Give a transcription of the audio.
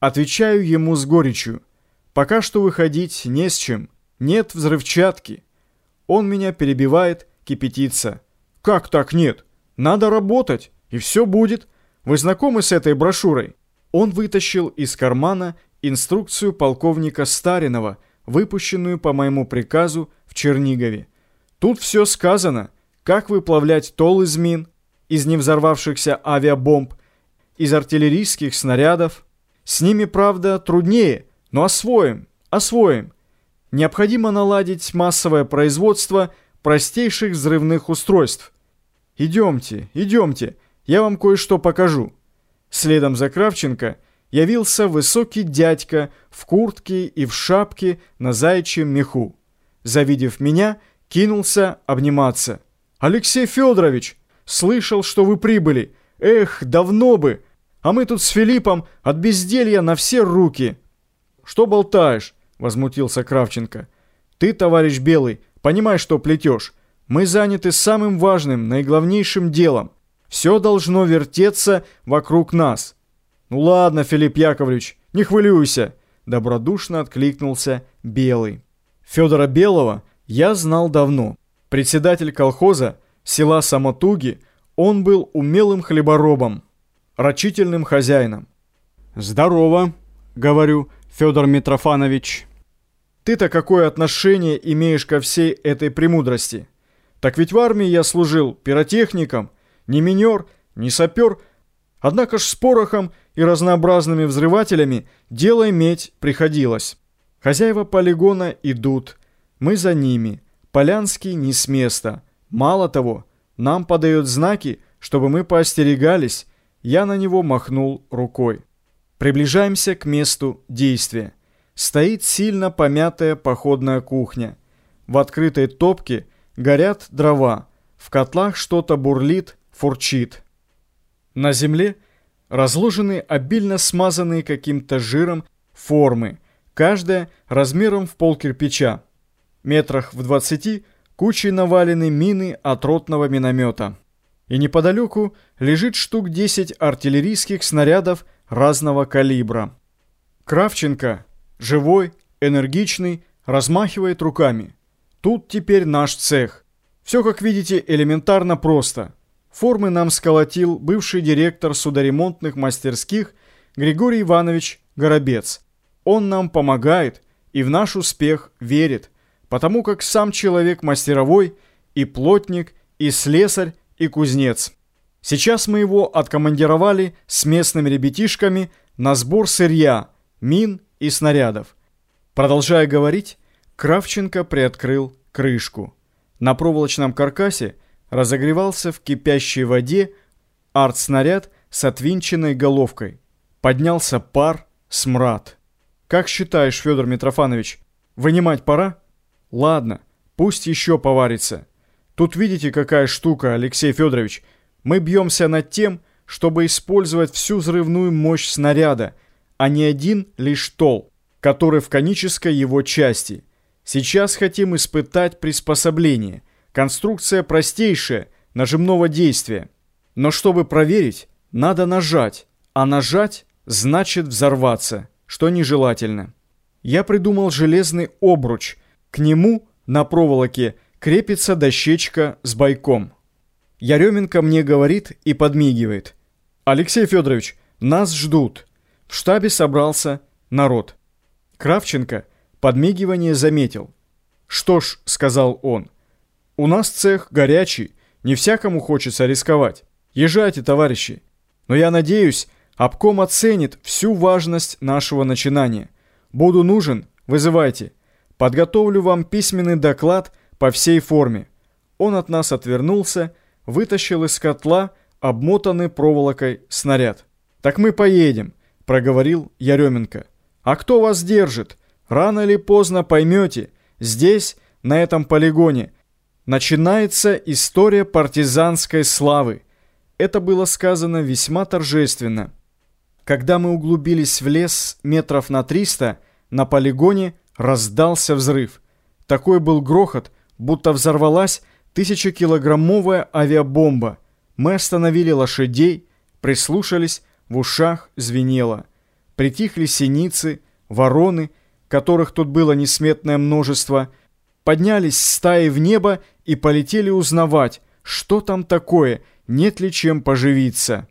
Отвечаю ему с горечью. Пока что выходить не с чем. Нет взрывчатки. Он меня перебивает, кипятится. Как так нет? Надо работать, и все будет. Вы знакомы с этой брошюрой? Он вытащил из кармана инструкцию полковника Старинова, выпущенную по моему приказу в Чернигове. Тут все сказано, как выплавлять тол из мин, из невзорвавшихся авиабомб, из артиллерийских снарядов. С ними, правда, труднее, но освоим, освоим. Необходимо наладить массовое производство простейших взрывных устройств. Идемте, идемте, я вам кое-что покажу. Следом за Кравченко явился высокий дядька в куртке и в шапке на заячьем меху. Завидев меня, кинулся обниматься. «Алексей Федорович, слышал, что вы прибыли. Эх, давно бы! А мы тут с Филиппом от безделья на все руки!» «Что болтаешь?» — возмутился Кравченко. «Ты, товарищ Белый, понимай, что плетешь. Мы заняты самым важным, наиглавнейшим делом. Все должно вертеться вокруг нас». «Ну ладно, Филипп Яковлевич, не хвилюйся», — добродушно откликнулся Белый. Федора Белого я знал давно. Председатель колхоза села Самотуги, он был умелым хлеборобом, рачительным хозяином. «Здорово», — говорю, Федор Митрофанович. «Ты-то какое отношение имеешь ко всей этой премудрости? Так ведь в армии я служил пиротехником, не минер, не сапер, однако ж с порохом и разнообразными взрывателями дело иметь приходилось. Хозяева полигона идут, мы за ними, Полянский не с места». Мало того, нам подает знаки, чтобы мы поостерегались. Я на него махнул рукой. Приближаемся к месту действия. Стоит сильно помятая походная кухня. В открытой топке горят дрова. В котлах что-то бурлит, фурчит. На земле разложены обильно смазанные каким-то жиром формы, каждая размером в пол кирпича. Метрах в двадцати – кучей навалены мины от ротного миномета. И неподалеку лежит штук 10 артиллерийских снарядов разного калибра. Кравченко, живой, энергичный, размахивает руками. Тут теперь наш цех. Все, как видите, элементарно просто. Формы нам сколотил бывший директор судоремонтных мастерских Григорий Иванович Горобец. Он нам помогает и в наш успех верит – потому как сам человек мастеровой и плотник, и слесарь, и кузнец. Сейчас мы его откомандировали с местными ребятишками на сбор сырья, мин и снарядов. Продолжая говорить, Кравченко приоткрыл крышку. На проволочном каркасе разогревался в кипящей воде артснаряд с отвинченной головкой. Поднялся пар, смрад. «Как считаешь, Федор Митрофанович, вынимать пора?» Ладно, пусть еще поварится. Тут видите, какая штука, Алексей Федорович. Мы бьемся над тем, чтобы использовать всю взрывную мощь снаряда, а не один лишь тол, который в конической его части. Сейчас хотим испытать приспособление. Конструкция простейшая, нажимного действия. Но чтобы проверить, надо нажать, а нажать значит взорваться, что нежелательно. Я придумал железный обруч – к нему на проволоке крепится дощечка с бойком. Яременко мне говорит и подмигивает. «Алексей Федорович, нас ждут». В штабе собрался народ. Кравченко подмигивание заметил. «Что ж», — сказал он, — «у нас цех горячий, не всякому хочется рисковать. Езжайте, товарищи. Но я надеюсь, обком оценит всю важность нашего начинания. Буду нужен, вызывайте». Подготовлю вам письменный доклад по всей форме. Он от нас отвернулся, вытащил из котла обмотанный проволокой снаряд. «Так мы поедем», — проговорил Яременко. «А кто вас держит? Рано или поздно поймете. Здесь, на этом полигоне, начинается история партизанской славы». Это было сказано весьма торжественно. Когда мы углубились в лес метров на триста, на полигоне Раздался взрыв. Такой был грохот, будто взорвалась тысячекилограммовая авиабомба. Мы остановили лошадей, прислушались, в ушах звенело. Притихли синицы, вороны, которых тут было несметное множество, поднялись стаи в небо и полетели узнавать, что там такое, нет ли чем поживиться.